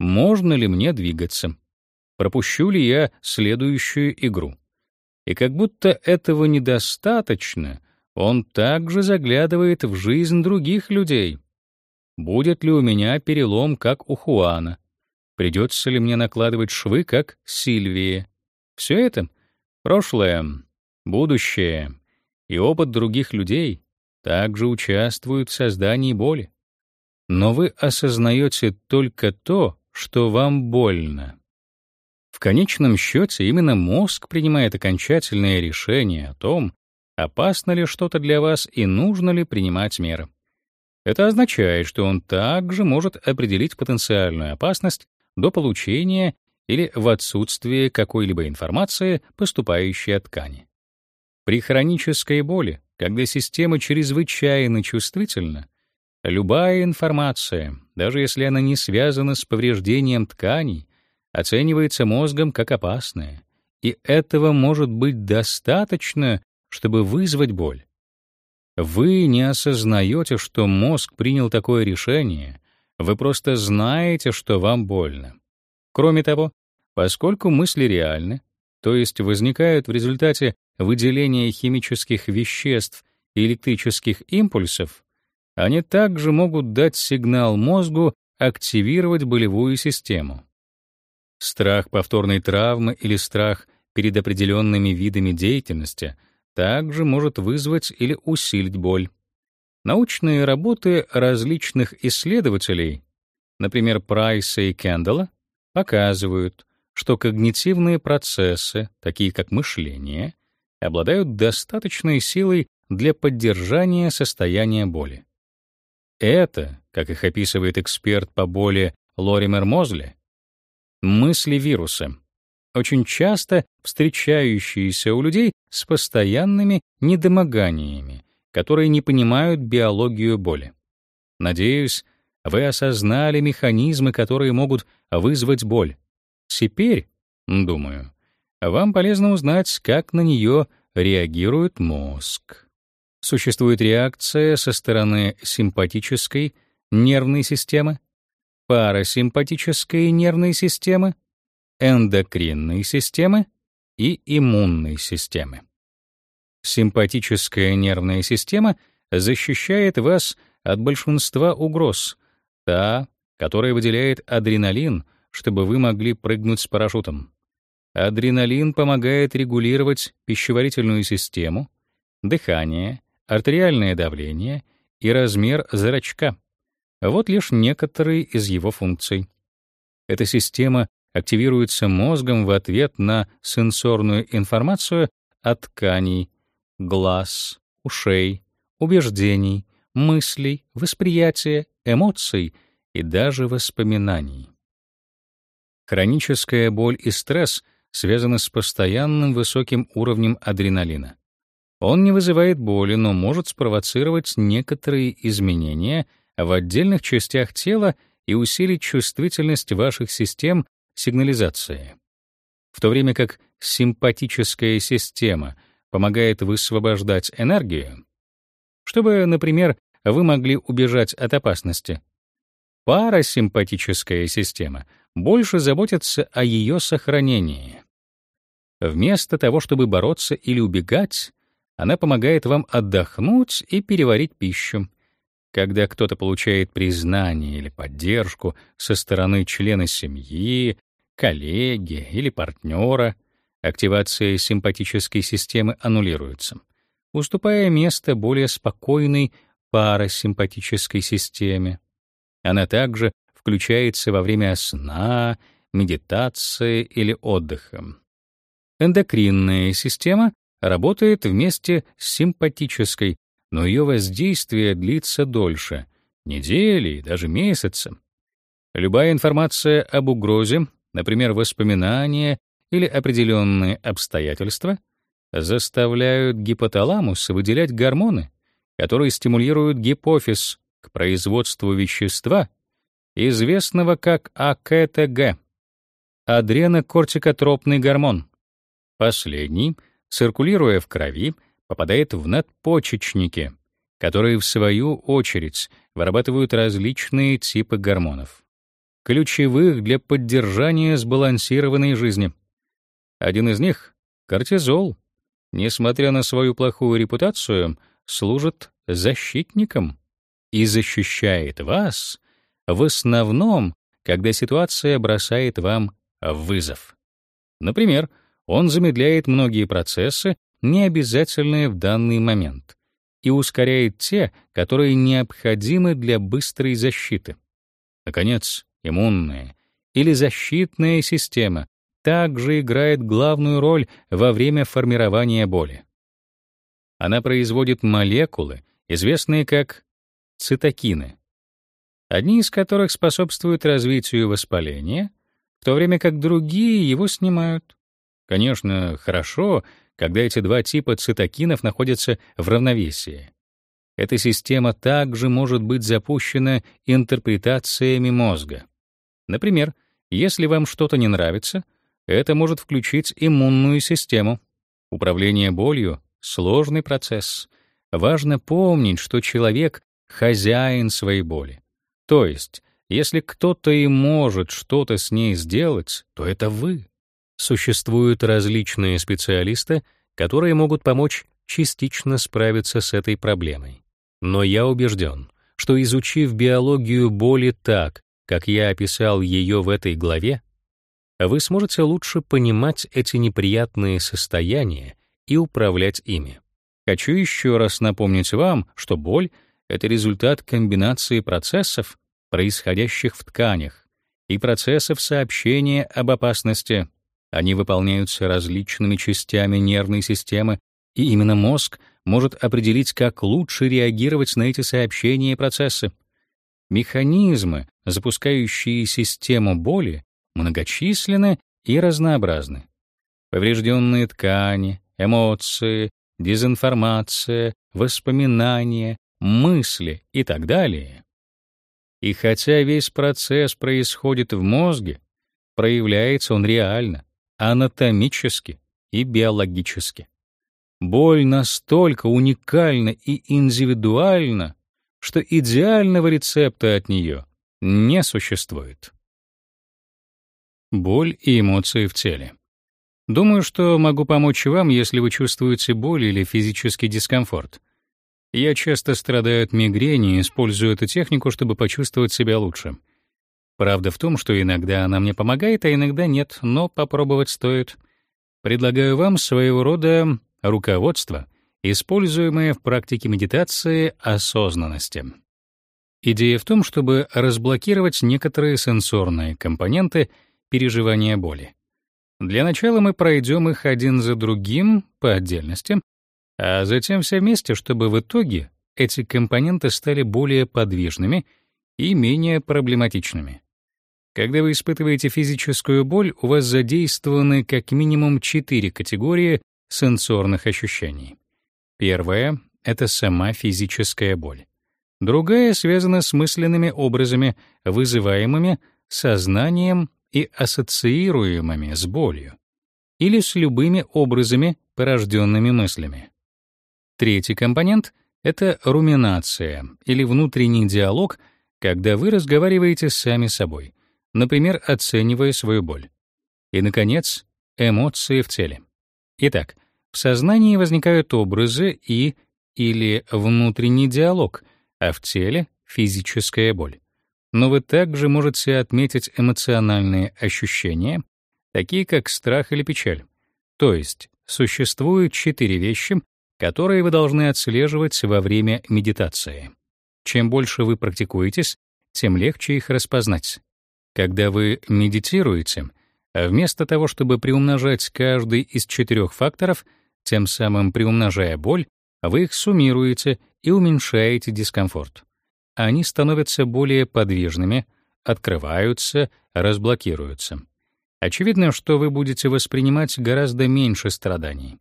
Можно ли мне двигаться? Пропущу ли я следующую игру? И как будто этого недостаточно, он также заглядывает в жизнь других людей. Будет ли у меня перелом, как у Хуана? Придется ли мне накладывать швы, как Сильвии? Все это — прошлое, будущее и опыт других людей также участвуют в создании боли. Но вы осознаете только то, что вам больно. В конечном счете именно мозг принимает окончательное решение о том, опасно ли что-то для вас и нужно ли принимать меры. Это означает, что он также может определить потенциальную опасность до получения или в отсутствие какой-либо информации, поступающей от ткани. При хронической боли, когда система чрезвычайно чувствительна, любая информация, даже если она не связана с повреждением тканей, оценивается мозгом как опасная, и этого может быть достаточно, чтобы вызвать боль. Вы не осознаете, что мозг принял такое решение, вы просто знаете, что вам больно. Кроме того, поскольку мысли реальны, то есть возникают в результате выделения химических веществ и электрических импульсов, они также могут дать сигнал мозгу активировать болевую систему. Страх повторной травмы или страх перед определенными видами деятельности также может вызвать или усилить боль. Научные работы различных исследователей, например, Прайса и Кендалла, показывают, что когнитивные процессы, такие как мышление, обладают достаточной силой для поддержания состояния боли. Это, как их описывает эксперт по боли Лоример Мозли, мысли вируса, очень часто встречающиеся у людей с постоянными недомоганиями, которые не понимают биологию боли. Надеюсь, вы осознали механизмы, которые могут вызвать боль. Теперь, думаю, вам полезно узнать, как на нее реагирует мозг. Существует реакция со стороны симпатической нервной системы, парасимпатической нервной системы, эндокринной системы и иммунной системы. Симпатическая нервная система защищает вас от большинства угроз, та, которая выделяет адреналин, чтобы вы могли прыгнуть с парашютом. Адреналин помогает регулировать пищеварительную систему, дыхание, артериальное давление и размер зрачка. Вот лишь некоторые из его функций. Эта система активируется мозгом в ответ на сенсорную информацию от тканей, глаз, ушей, убеждений, мыслей, восприятия, эмоций и даже воспоминаний. Хроническая боль и стресс — связаны с постоянным высоким уровнем адреналина. Он не вызывает боли, но может спровоцировать некоторые изменения в отдельных частях тела и усилить чувствительность ваших систем сигнализации. В то время как симпатическая система помогает высвобождать энергию, чтобы, например, вы могли убежать от опасности. Парасимпатическая система больше заботится о ее сохранении. Вместо того, чтобы бороться или убегать, она помогает вам отдохнуть и переварить пищу. Когда кто-то получает признание или поддержку со стороны члена семьи, коллеги или партнера, активация симпатической системы аннулируется, уступая место более спокойной парасимпатической системе. Она также включается во время сна, медитации или отдыха. Эндокринная система работает вместе с симпатической, но ее воздействие длится дольше — недели и даже месяцы. Любая информация об угрозе, например, воспоминания или определенные обстоятельства, заставляют гипоталамус выделять гормоны, которые стимулируют гипофиз к производству вещества, известного как АКТГ — адренокортикотропный гормон. Последний, циркулируя в крови, попадает в надпочечники которые в свою очередь вырабатывают различные типы гормонов, ключевых для поддержания сбалансированной жизни. Один из них кортизол, несмотря на свою плохую репутацию, служит защитником и защищает вас в основном, когда ситуация бросает вам вызов. Например, он замедляет многие процессы, не обязательные в данный момент, и ускоряет те, которые необходимы для быстрой защиты. Наконец, иммунная или защитная система также играет главную роль во время формирования боли. Она производит молекулы, известные как цитокины, одни из которых способствуют развитию воспаления, в то время как другие его снимают. Конечно, хорошо, когда эти два типа цитокинов находятся в равновесии. Эта система также может быть запущена интерпретациями мозга. Например, если вам что-то не нравится, это может включить иммунную систему. Управление болью — сложный процесс. Важно помнить, что человек — хозяин своей боли. То есть, если кто-то и может что-то с ней сделать, то это вы. Существуют различные специалисты, которые могут помочь частично справиться с этой проблемой. Но я убежден, что изучив биологию боли так, как я описал ее в этой главе, вы сможете лучше понимать эти неприятные состояния и управлять ими. Хочу еще раз напомнить вам, что боль — это результат комбинации процессов, происходящих в тканях, и процессов сообщения об опасности, они выполняются различными частями нервной системы, и именно мозг может определить, как лучше реагировать на эти сообщения и процессы. Механизмы, запускающие систему боли, многочисленны и разнообразны. Поврежденные ткани, эмоции, дезинформация, воспоминания, мысли и так далее. И хотя весь процесс происходит в мозге, проявляется он реально, анатомически и биологически. Боль настолько уникальна и индивидуальна, что идеального рецепта от нее не существует. Боль и эмоции в теле. Думаю, что могу помочь вам, если вы чувствуете боль или физический дискомфорт. Я часто страдаю от мигрени и использую эту технику, чтобы почувствовать себя лучше. Правда в том, что иногда она мне помогает, а иногда нет, но попробовать стоит. Предлагаю вам своего рода руководство, используемое в практике медитации осознанности. Идея в том, чтобы разблокировать некоторые сенсорные компоненты переживания боли. Для начала мы пройдем их один за другим по отдельности, а затем все вместе, чтобы в итоге эти компоненты стали более подвижными и менее проблематичными. Когда вы испытываете физическую боль, у вас задействованы как минимум четыре категории сенсорных ощущений. Первая — это сама физическая боль. Другая связана с мысленными образами, вызываемыми сознанием и ассоциируемыми с болью, или с любыми образами, порожденными мыслями. Третий компонент — это руминация или внутренний диалог, когда вы разговариваете сами собой например, оценивая свою боль. И, наконец, эмоции в теле. Итак, в сознании возникают образы и или внутренний диалог, а в теле — физическая боль. Но вы также можете отметить эмоциональные ощущения, такие как страх или печаль. То есть существуют четыре вещи, которые вы должны отслеживать во время медитации. Чем больше вы практикуетесь, тем легче их распознать. Когда вы медитируете, а вместо того, чтобы приумножать каждый из четырех факторов, тем самым приумножая боль, вы их суммируете и уменьшаете дискомфорт. Они становятся более подвижными, открываются, разблокируются. Очевидно, что вы будете воспринимать гораздо меньше страданий.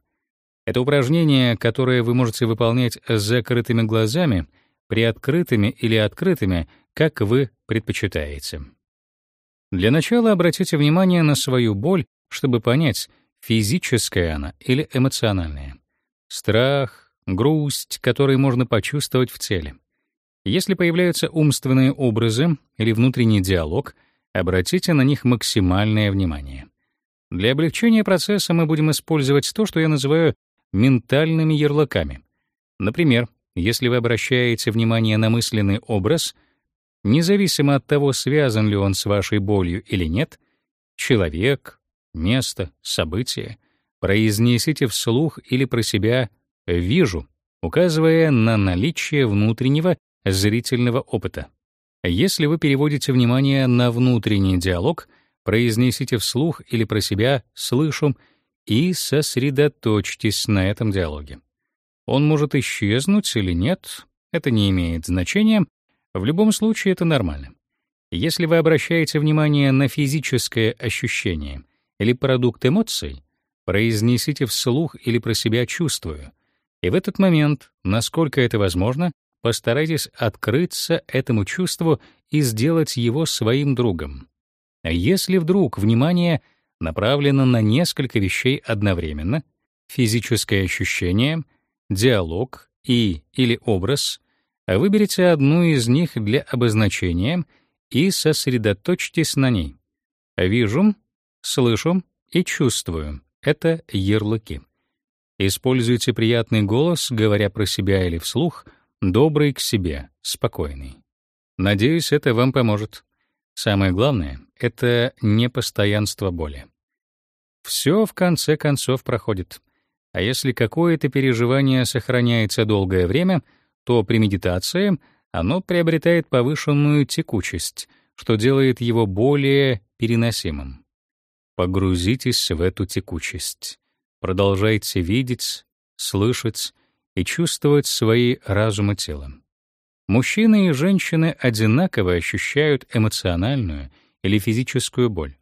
Это упражнение, которое вы можете выполнять с закрытыми глазами, приоткрытыми или открытыми, как вы предпочитаете. Для начала обратите внимание на свою боль, чтобы понять, физическая она или эмоциональная. Страх, грусть, которую можно почувствовать в теле. Если появляются умственные образы или внутренний диалог, обратите на них максимальное внимание. Для облегчения процесса мы будем использовать то, что я называю ментальными ярлыками. Например, если вы обращаете внимание на мысленный образ, независимо от того, связан ли он с вашей болью или нет, человек, место, событие, произнесите вслух или про себя «вижу», указывая на наличие внутреннего зрительного опыта. Если вы переводите внимание на внутренний диалог, произнесите вслух или про себя «слышу» и сосредоточьтесь на этом диалоге. Он может исчезнуть или нет, это не имеет значения, в любом случае это нормально. Если вы обращаете внимание на физическое ощущение или продукт эмоций, произнесите вслух или про себя «чувствую», и в этот момент, насколько это возможно, постарайтесь открыться этому чувству и сделать его своим другом. Если вдруг внимание направлено на несколько вещей одновременно, физическое ощущение, диалог и или образ, выберите одну из них для обозначения и сосредоточьтесь на ней. Вижу, слышу и чувствую — это ярлыки. Используйте приятный голос, говоря про себя или вслух — добрый к себе, спокойный. Надеюсь, это вам поможет. Самое главное — это непостоянство боли. Все в конце концов проходит. А если какое-то переживание сохраняется долгое время, то при медитации оно приобретает повышенную текучесть, что делает его более переносимым. Погрузитесь в эту текучесть. Продолжайте видеть, слышать, и чувствовать свои разум и тело. Мужчины и женщины одинаково ощущают эмоциональную или физическую боль.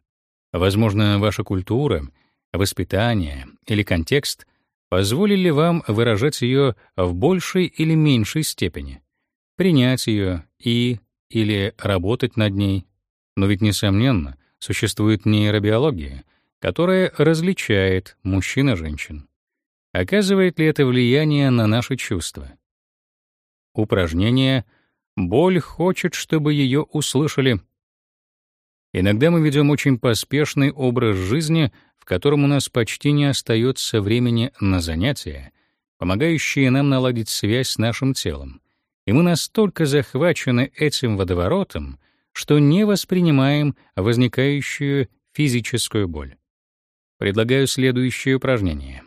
Возможно, ваша культура, воспитание или контекст позволили вам выражать ее в большей или меньшей степени, принять ее и или работать над ней. Но ведь несомненно, существует нейробиология, которая различает мужчин и женщин. Оказывает ли это влияние на наши чувства? Упражнение «Боль хочет, чтобы ее услышали». Иногда мы ведем очень поспешный образ жизни, в котором у нас почти не остается времени на занятия, помогающие нам наладить связь с нашим телом. И мы настолько захвачены этим водоворотом, что не воспринимаем возникающую физическую боль. Предлагаю следующее упражнение.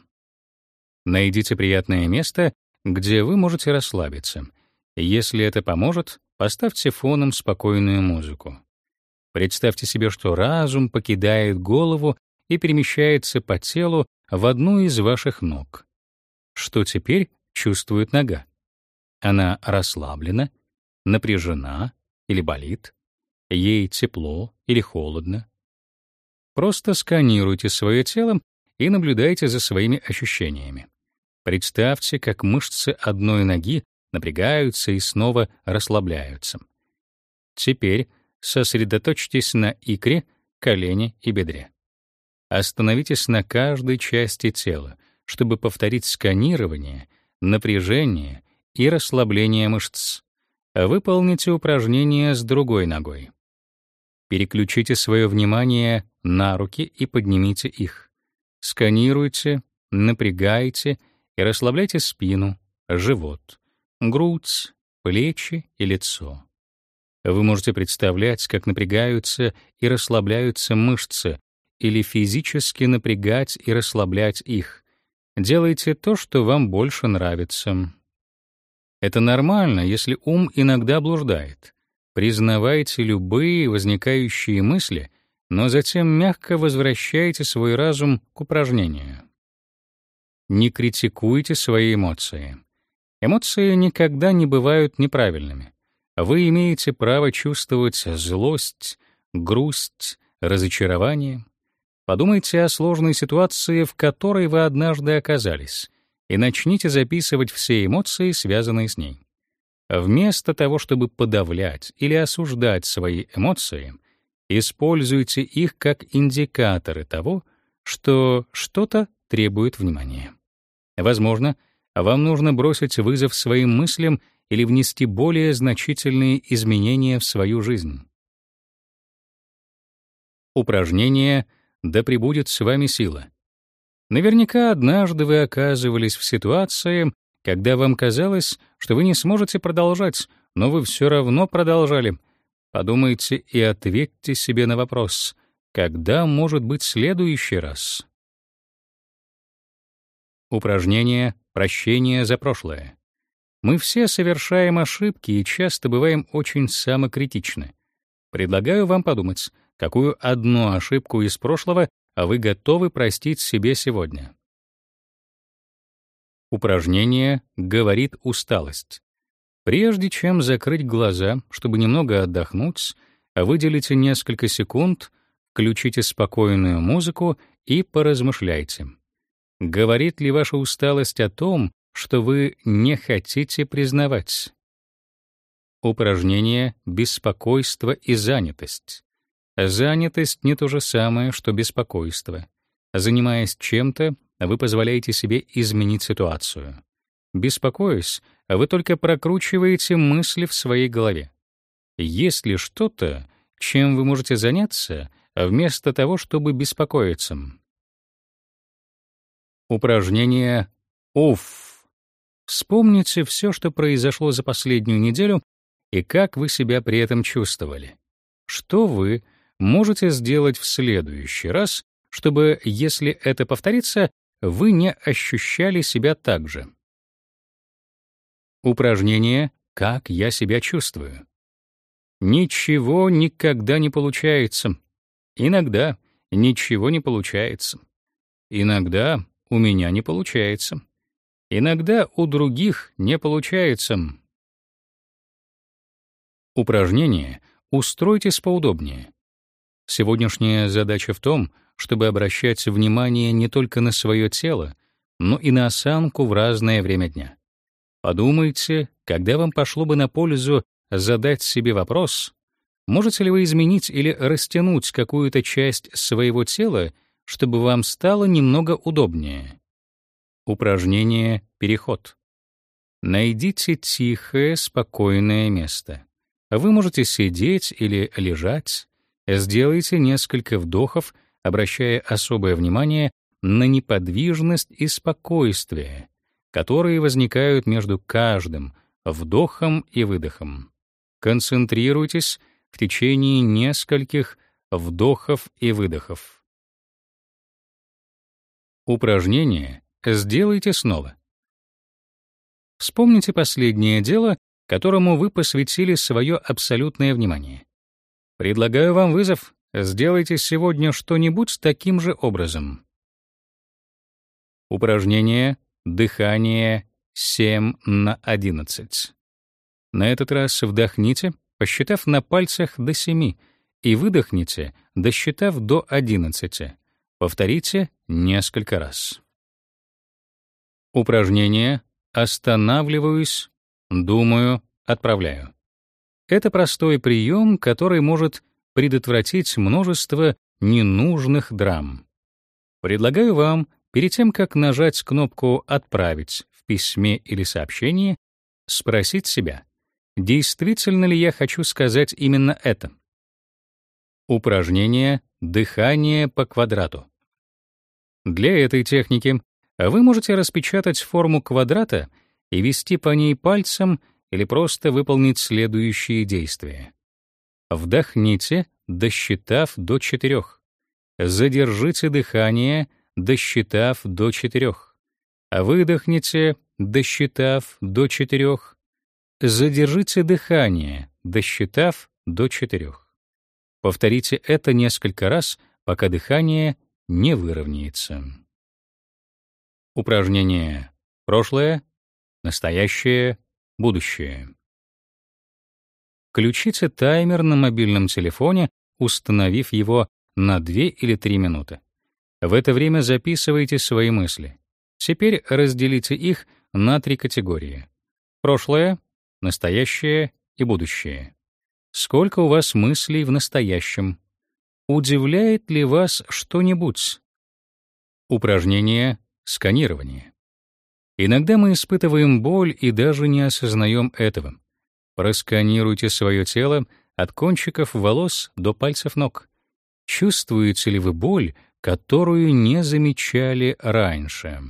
Найдите приятное место, где вы можете расслабиться. Если это поможет, поставьте фоном спокойную музыку. Представьте себе, что разум покидает голову и перемещается по телу в одну из ваших ног. Что теперь чувствует нога? Она расслаблена, напряжена или болит? Ей тепло или холодно? Просто сканируйте свое тело и наблюдайте за своими ощущениями. Представьте, как мышцы одной ноги напрягаются и снова расслабляются. Теперь сосредоточьтесь на икре, колене и бедре. Остановитесь на каждой части тела, чтобы повторить сканирование, напряжение и расслабление мышц. Выполните упражнение с другой ногой. Переключите свое внимание на руки и поднимите их. Сканируйте, напрягайте и расслабляйте спину, живот, грудь, плечи и лицо. Вы можете представлять, как напрягаются и расслабляются мышцы, или физически напрягать и расслаблять их. Делайте то, что вам больше нравится. Это нормально, если ум иногда блуждает. Признавайте любые возникающие мысли, но затем мягко возвращайте свой разум к упражнению. Не критикуйте свои эмоции. Эмоции никогда не бывают неправильными. Вы имеете право чувствовать злость, грусть, разочарование. Подумайте о сложной ситуации, в которой вы однажды оказались, и начните записывать все эмоции, связанные с ней. Вместо того, чтобы подавлять или осуждать свои эмоции, используйте их как индикаторы того, что что-то требует внимания. Возможно, вам нужно бросить вызов своим мыслям или внести более значительные изменения в свою жизнь. Упражнение «Да пребудет с вами сила». Наверняка однажды вы оказывались в ситуации, когда вам казалось, что вы не сможете продолжать, но вы все равно продолжали. Подумайте и ответьте себе на вопрос, когда может быть следующий раз? Упражнение «Прощение за прошлое». Мы все совершаем ошибки и часто бываем очень самокритичны. Предлагаю вам подумать, какую одну ошибку из прошлого вы готовы простить себе сегодня. Упражнение «Говорит усталость». Прежде чем закрыть глаза, чтобы немного отдохнуть, выделите несколько секунд, включите спокойную музыку и поразмышляйте. Говорит ли ваша усталость о том, что вы не хотите признавать? Упражнение «Беспокойство и занятость». Занятость не то же самое, что беспокойство. Занимаясь чем-то, вы позволяете себе изменить ситуацию. Беспокоясь, вы только прокручиваете мысли в своей голове. Есть ли что-то, чем вы можете заняться, вместо того, чтобы беспокоиться? Упражнение «Уф». Вспомните все, что произошло за последнюю неделю и как вы себя при этом чувствовали. Что вы можете сделать в следующий раз, чтобы, если это повторится, вы не ощущали себя так же. Упражнение «Как я себя чувствую». Ничего никогда не получается. Иногда ничего не получается. Иногда у меня не получается. Иногда у других не получается. Упражнение устройтесь поудобнее. Сегодняшняя задача в том, чтобы обращать внимание не только на свое тело, но и на осанку в разное время дня. Подумайте, когда вам пошло бы на пользу задать себе вопрос, можете ли вы изменить или растянуть какую-то часть своего тела, чтобы вам стало немного удобнее. Упражнение «Переход». Найдите тихое, спокойное место. Вы можете сидеть или лежать. Сделайте несколько вдохов, обращая особое внимание на неподвижность и спокойствие, которые возникают между каждым вдохом и выдохом. Концентрируйтесь в течение нескольких вдохов и выдохов. Упражнение сделайте снова. Вспомните последнее дело, которому вы посвятили свое абсолютное внимание. Предлагаю вам вызов. Сделайте сегодня что-нибудь таким же образом. Упражнение дыхание 7 на 11. На этот раз вдохните, посчитав на пальцах до 7, и выдохните, досчитав до 11. Повторите несколько раз. Упражнение «Останавливаюсь, думаю, отправляю». Это простой прием, который может предотвратить множество ненужных драм. Предлагаю вам, перед тем, как нажать кнопку «Отправить» в письме или сообщении, спросить себя, действительно ли я хочу сказать именно это. Упражнение «Дыхание по квадрату». Для этой техники вы можете распечатать форму квадрата и вести по ней пальцем или просто выполнить следующие действия. Вдохните, досчитав до четырех. Задержите дыхание, досчитав до четырех. Выдохните, досчитав до четырех. Задержите дыхание, досчитав до четырех. Повторите это несколько раз, пока дыхание не выровняется. Упражнение прошлое, настоящее, будущее. Включите таймер на мобильном телефоне, установив его на 2 или 3 минуты. В это время записывайте свои мысли. Теперь разделите их на три категории: прошлое, настоящее и будущее. Сколько у вас мыслей в настоящем? Удивляет ли вас что-нибудь? Упражнение сканирование. Иногда мы испытываем боль и даже не осознаем этого. Просканируйте свое тело от кончиков волос до пальцев ног. Чувствуете ли вы боль, которую не замечали раньше?